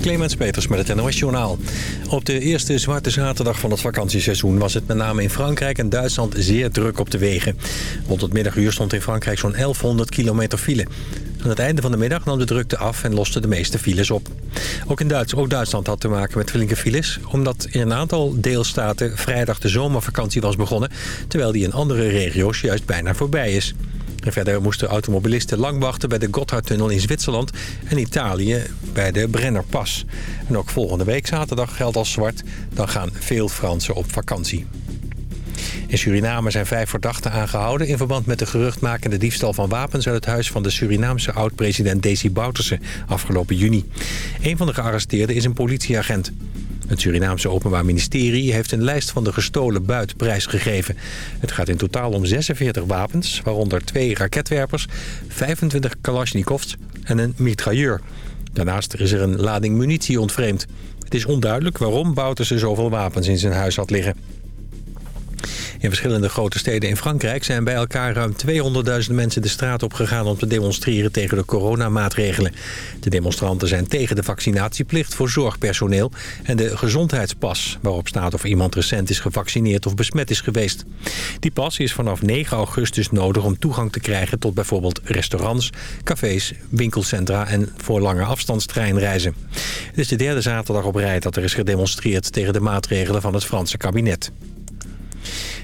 Clemens Peters met het NOS Journaal. Op de eerste zwarte zaterdag van het vakantieseizoen... was het met name in Frankrijk en Duitsland zeer druk op de wegen. Rond het middaguur stond in Frankrijk zo'n 1100 kilometer file. Aan het einde van de middag nam de drukte af en losten de meeste files op. Ook, in Duits, ook Duitsland had te maken met flinke files... omdat in een aantal deelstaten vrijdag de zomervakantie was begonnen... terwijl die in andere regio's juist bijna voorbij is. Verder moesten automobilisten lang wachten bij de Gotthardtunnel in Zwitserland... en Italië bij de Brennerpas. En ook volgende week zaterdag geldt als zwart. Dan gaan veel Fransen op vakantie. In Suriname zijn vijf verdachten aangehouden... in verband met de geruchtmakende diefstal van wapens... uit het huis van de Surinaamse oud-president Desi Bouterse afgelopen juni. Een van de gearresteerden is een politieagent. Het Surinaamse Openbaar Ministerie heeft een lijst van de gestolen buit prijsgegeven. Het gaat in totaal om 46 wapens, waaronder twee raketwerpers, 25 kalasjnikovs en een mitrailleur. Daarnaast is er een lading munitie ontvreemd. Het is onduidelijk waarom Bouterse zoveel wapens in zijn huis had liggen. In verschillende grote steden in Frankrijk zijn bij elkaar ruim 200.000 mensen de straat op gegaan om te demonstreren tegen de coronamaatregelen. De demonstranten zijn tegen de vaccinatieplicht voor zorgpersoneel en de gezondheidspas, waarop staat of iemand recent is gevaccineerd of besmet is geweest. Die pas is vanaf 9 augustus nodig om toegang te krijgen tot bijvoorbeeld restaurants, cafés, winkelcentra en voor lange afstandstreinreizen. Het is de derde zaterdag op rij dat er is gedemonstreerd tegen de maatregelen van het Franse kabinet.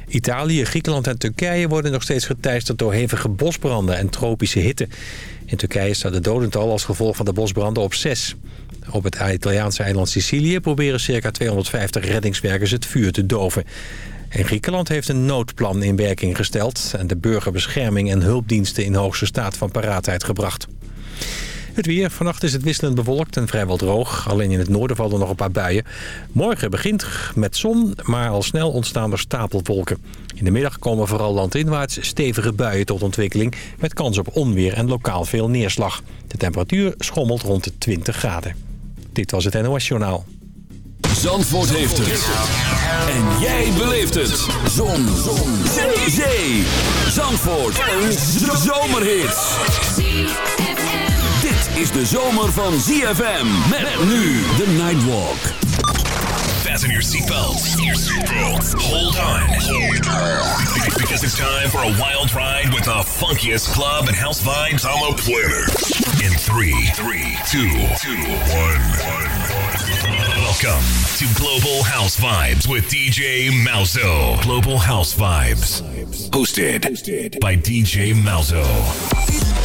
Italië, Griekenland en Turkije worden nog steeds geteisterd door hevige bosbranden en tropische hitte. In Turkije staat de dodental als gevolg van de bosbranden op 6. Op het Italiaanse eiland Sicilië proberen circa 250 reddingswerkers het vuur te doven. En Griekenland heeft een noodplan in werking gesteld... en de burgerbescherming en hulpdiensten in hoogste staat van paraatheid gebracht. Het weer. Vannacht is het wisselend bewolkt en vrijwel droog. Alleen in het noorden vallen nog een paar buien. Morgen begint met zon, maar al snel ontstaan er stapelwolken. In de middag komen vooral landinwaarts stevige buien tot ontwikkeling... met kans op onweer en lokaal veel neerslag. De temperatuur schommelt rond de 20 graden. Dit was het NOS Journaal. Zandvoort heeft het. En jij beleeft het. Zon. Zon. Zee. Zandvoort. Een zomerhit is de zomer van ZFM. Met nu de Nightwalk. Fasten your seatbelts. Hold on. Because it's time for a wild ride with the funkiest club and house vibes on the planet. In 3, 3, 2, 2, 1, 1. Welcome to Global House Vibes with DJ Malzo. Global House Vibes. Hosted by DJ Malzo.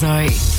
Salzo.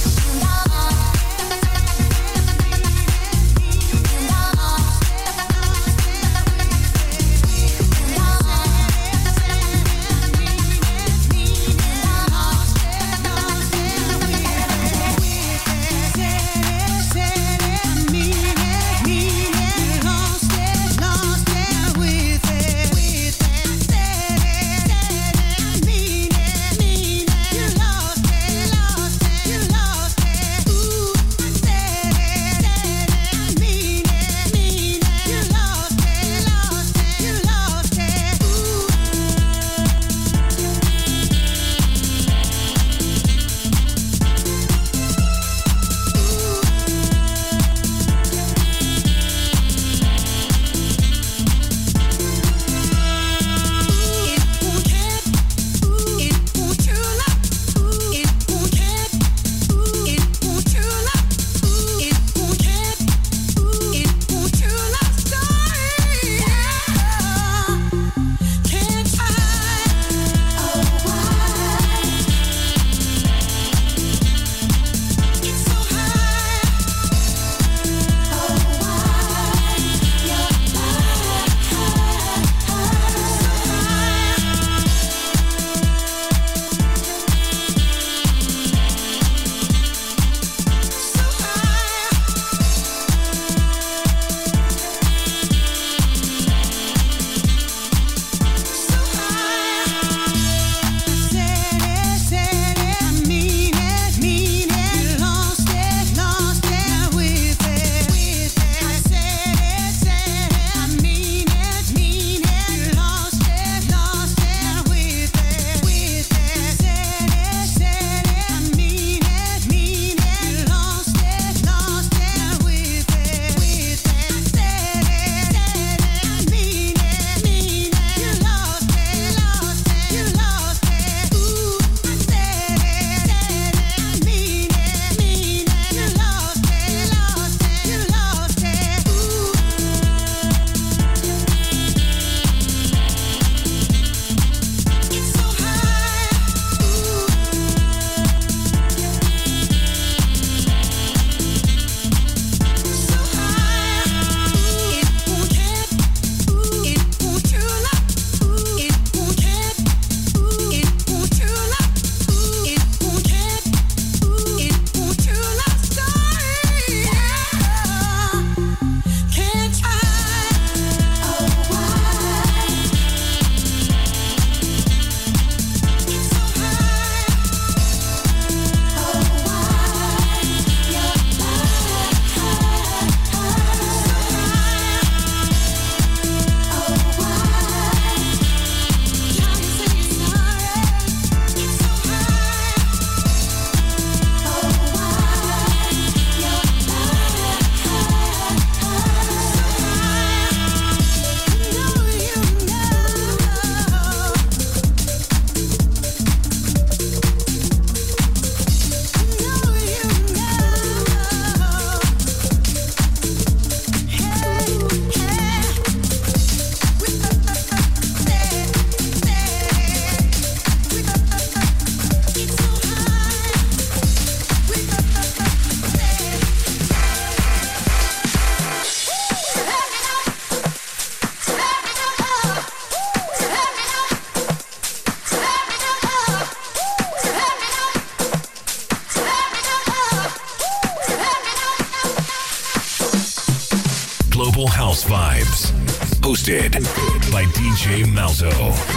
Malzo.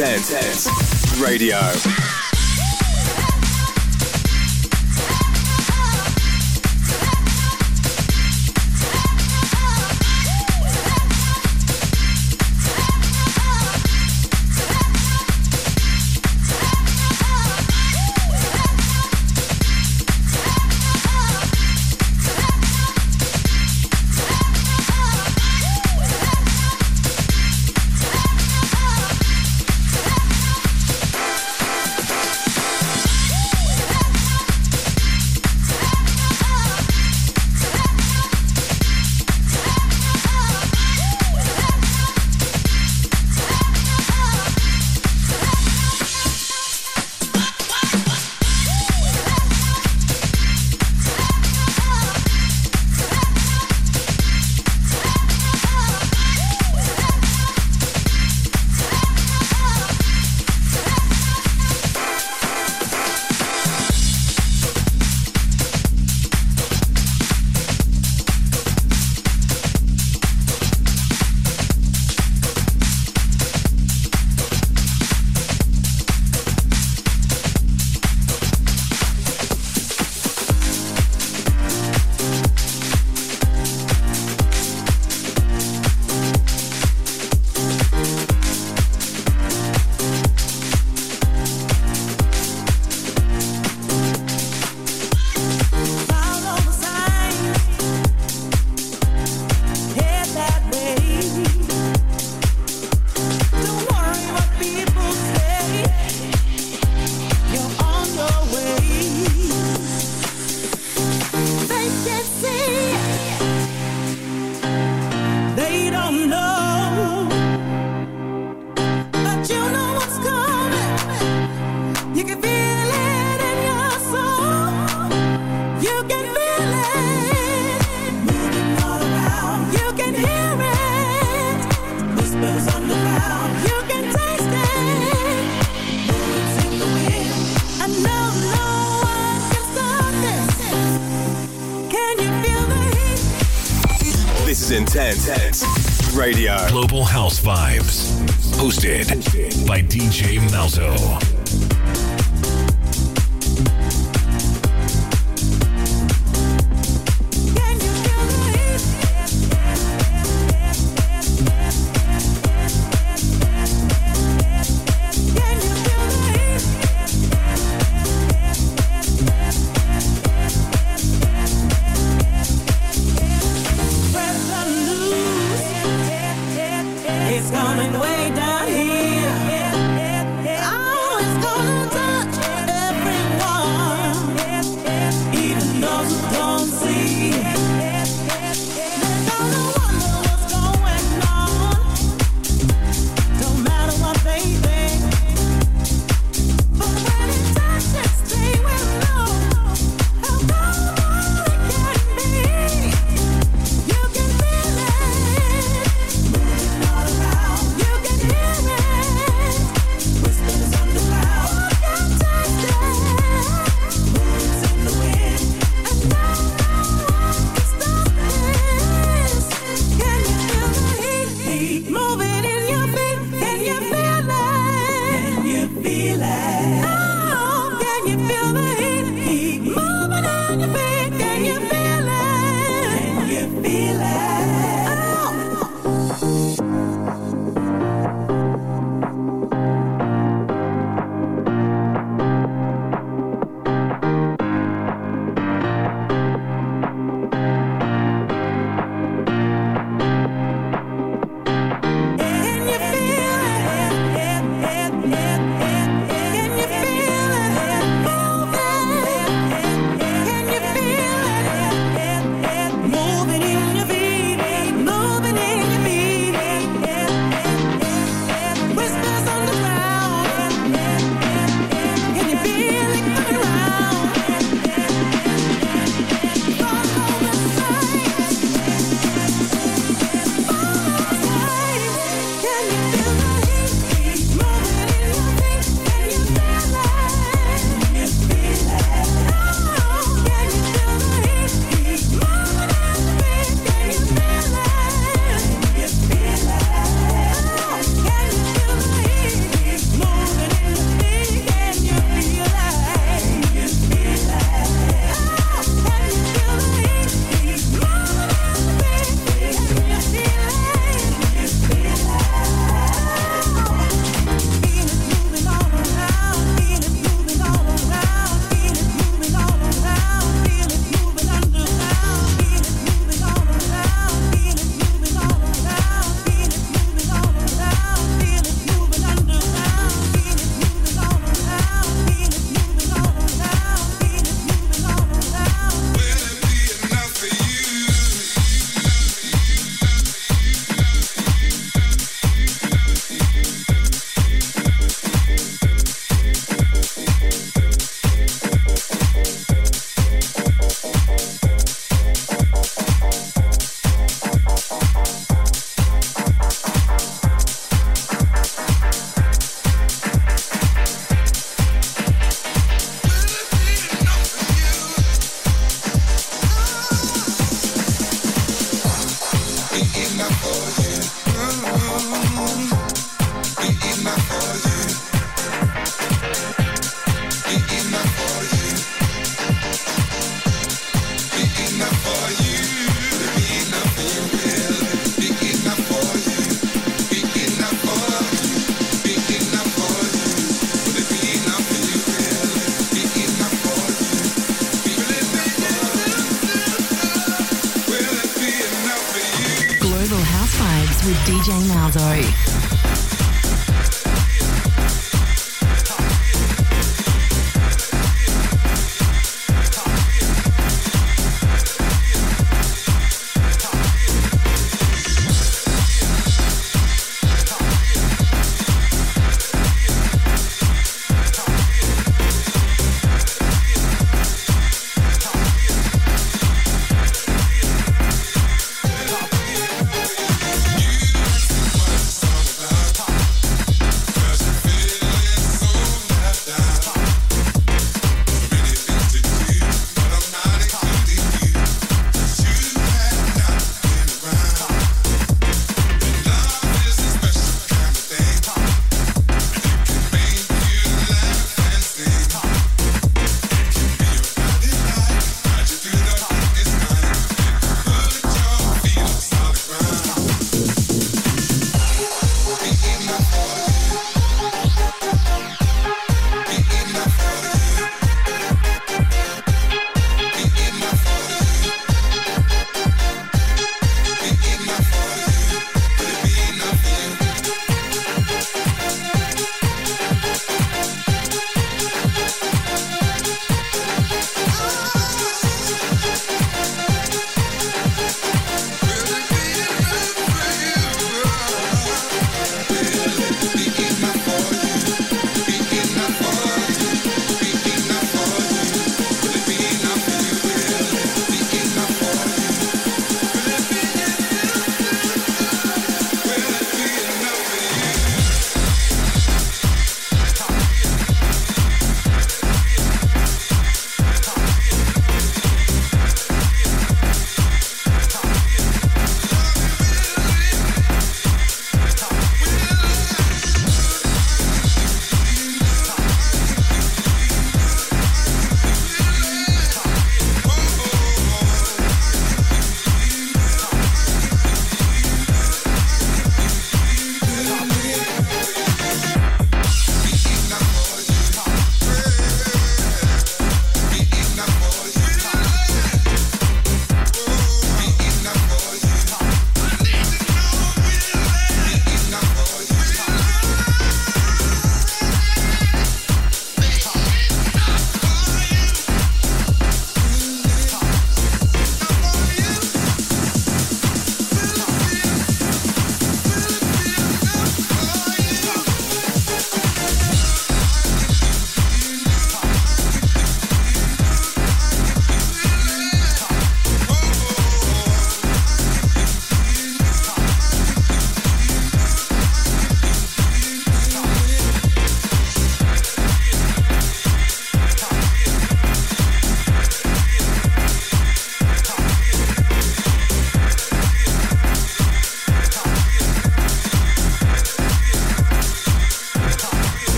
Sense Radio.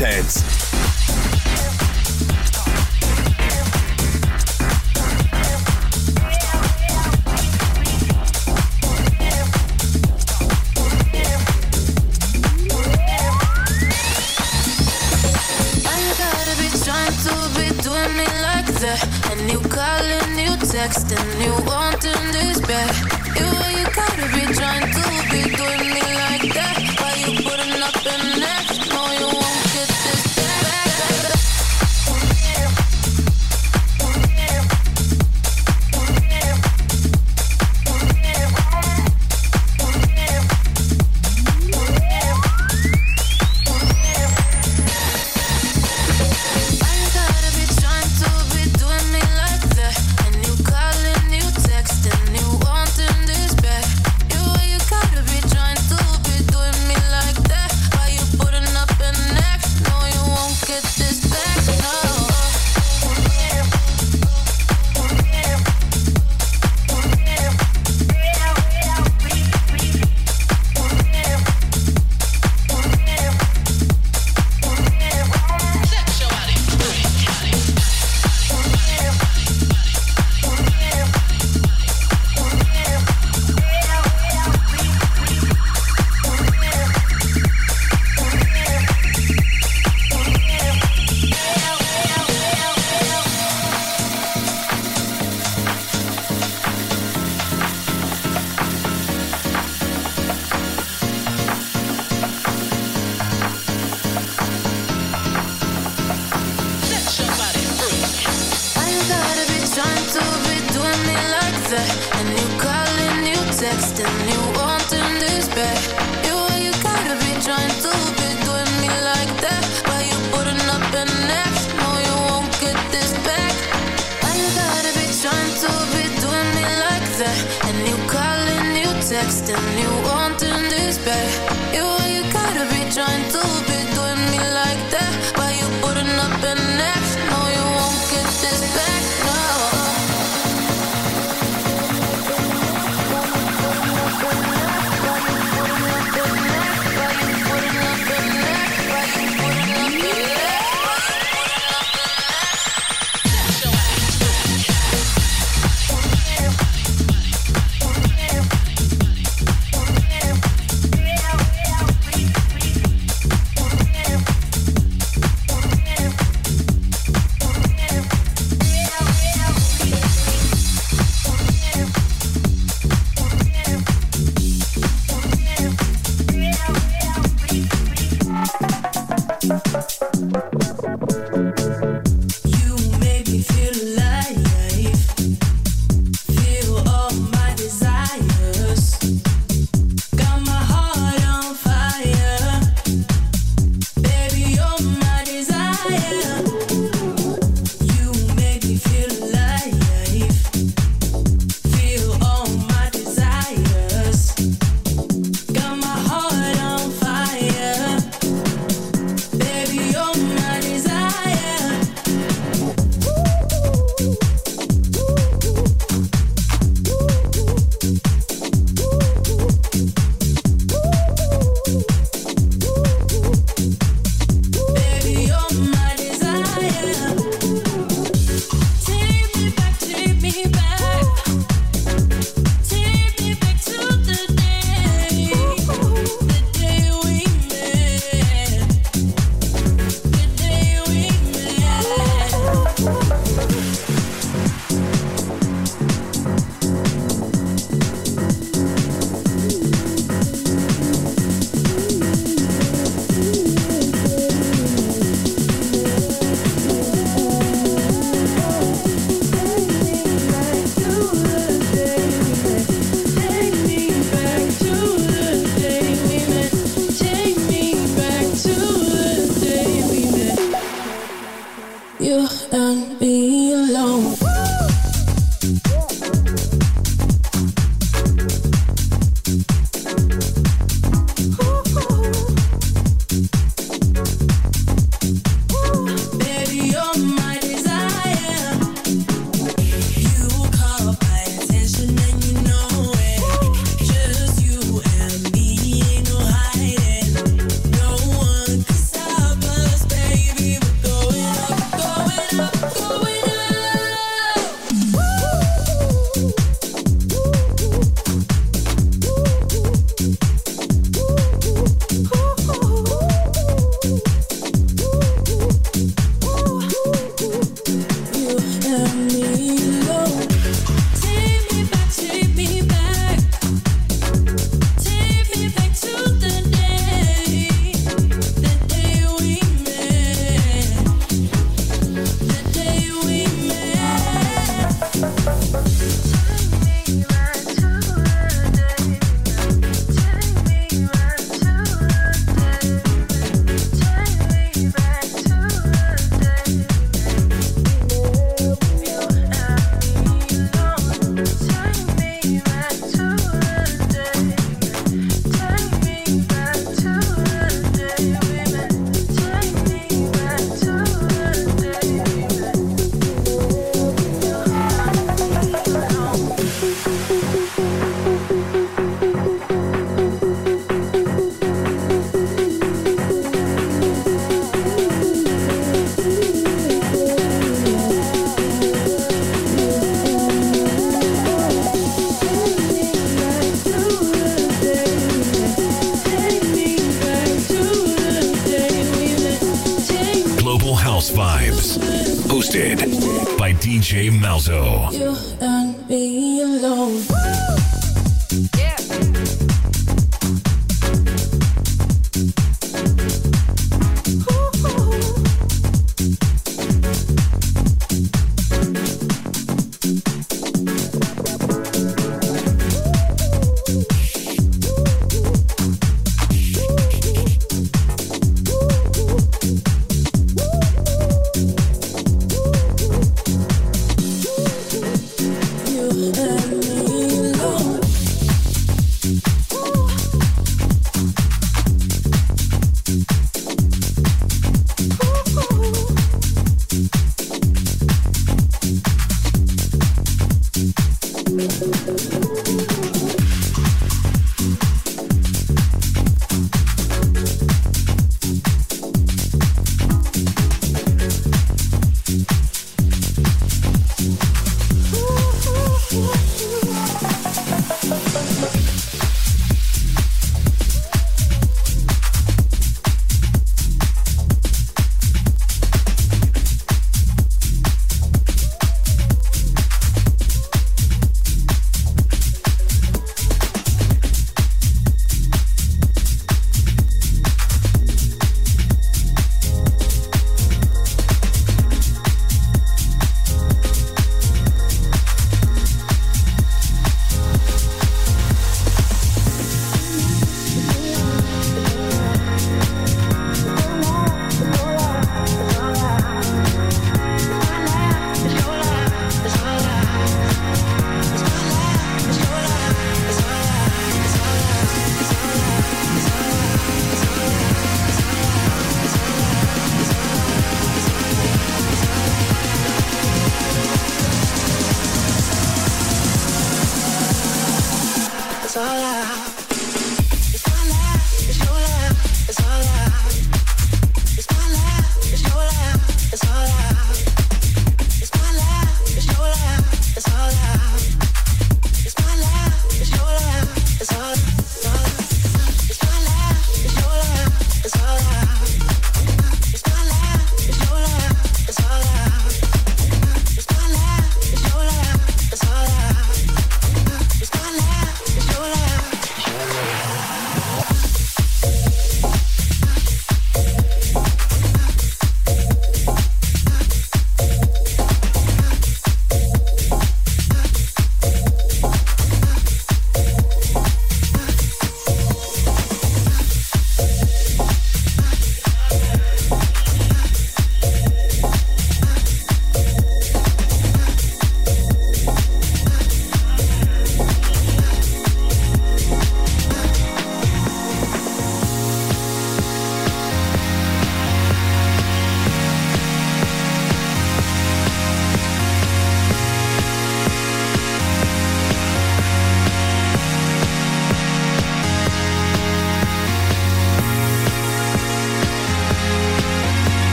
Is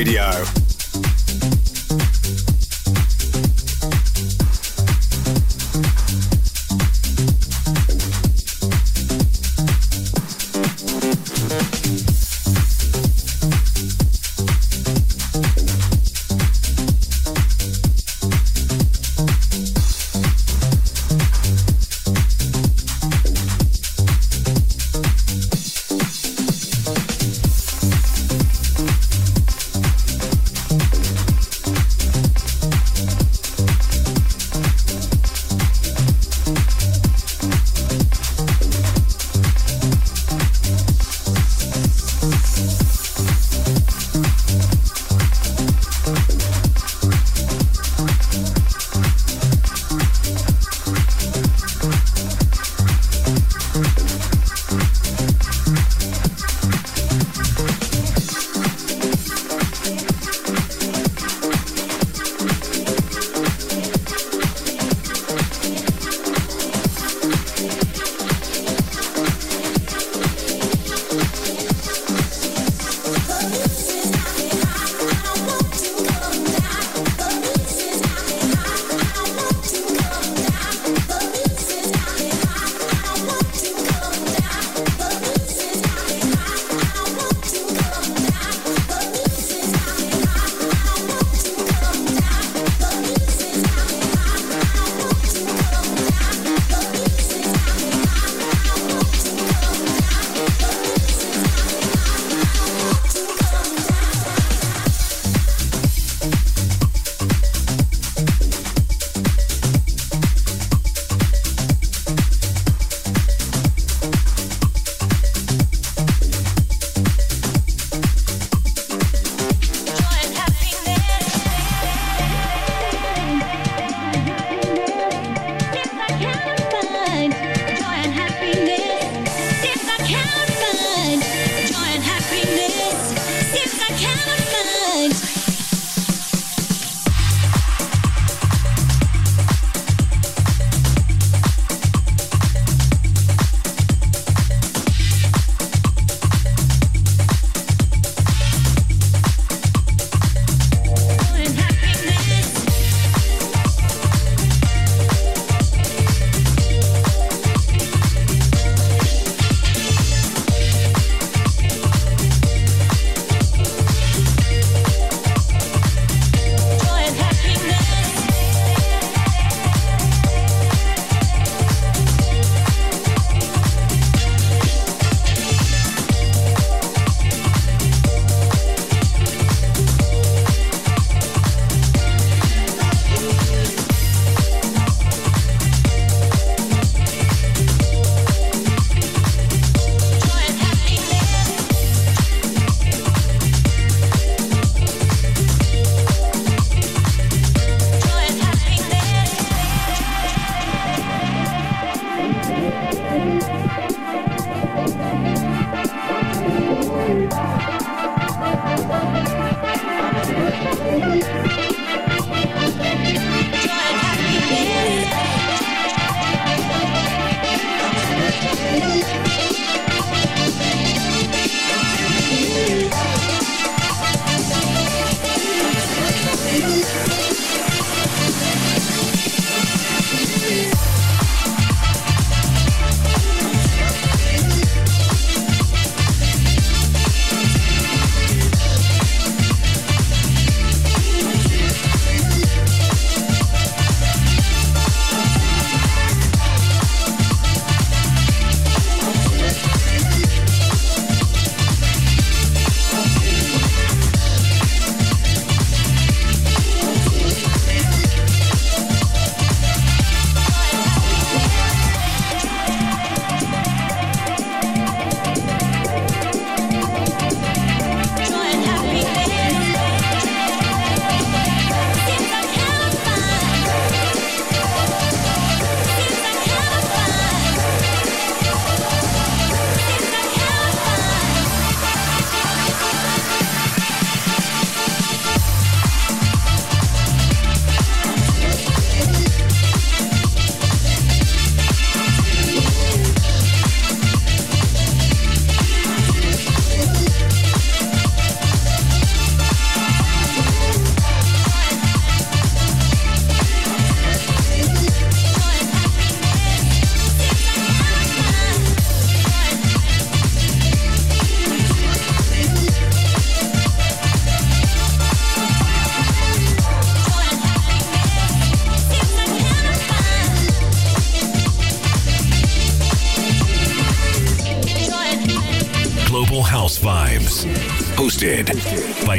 Radio.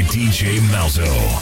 DJ Malzo.